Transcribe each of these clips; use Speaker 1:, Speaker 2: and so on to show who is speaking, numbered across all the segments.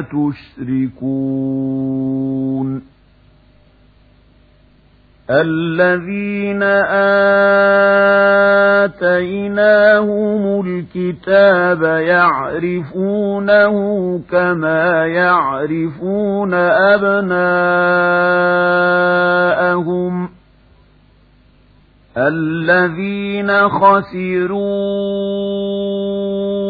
Speaker 1: تُشْرِكُونَ الَّذِينَ آتَيْنَاهُمُ الْكِتَابَ يَعْرِفُونَهُ كَمَا يَعْرِفُونَ أَبْنَاءَهُمْ الَّذِينَ خَسِرُوا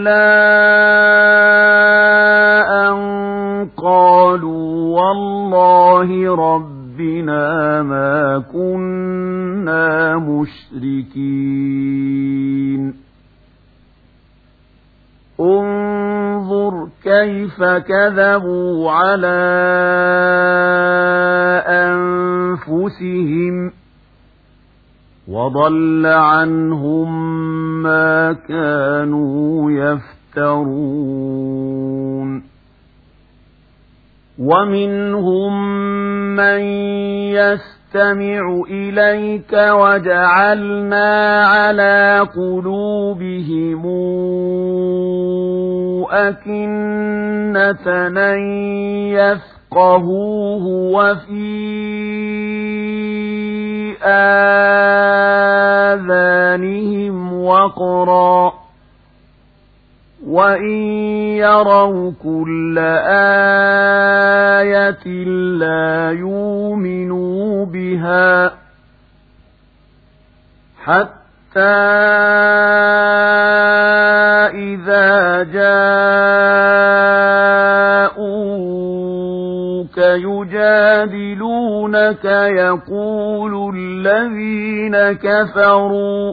Speaker 1: إلا أن قالوا والله ربنا ما كنا مشركين. انظر كيف كذبوا على أنفسهم وضل عنهم ما كانوا يفترون. ومنهم من يستمع إليك وجعلنا على قلوبهم أكنة أن يفقهوه وفي آذانهم وقرا. وإن يروا كل آية لا يؤمنوا بها حتى إذا جاءوك يجادلونك يقول الذين كفروا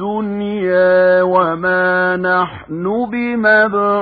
Speaker 1: الدنيا وما نحن بمبعوثين.